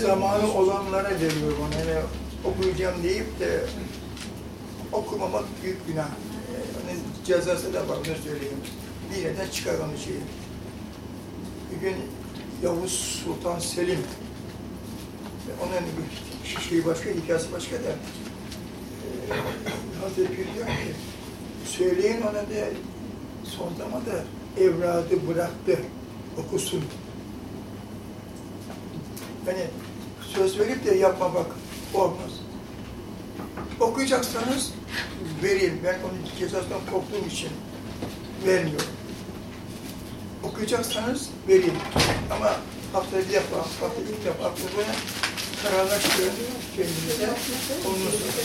zamanı olanlara veriyorum onu. Yani okuyacağım deyip de okumamak büyük günah. Ee, Onun cezası da var, onu söyleyeyim. Bir yerden çıkar onu şeyi. Bir gün Yavuz Sultan Selim, onun bir şeyi başka, hikayesi başka da, ee, Hazreti Pir diyor ki, söyleyin ona da son zamanda evladı bıraktı, okusun. Hani söz verip de yapmamak olmaz. Okuyacaksanız vereyim. Ben onun cezasından korktuğum için vermiyorum. Okuyacaksanız vereyim. Ama haftada bir defa, haftada ilk defa bunu kararlaştırın kendinize. Ondan sonra.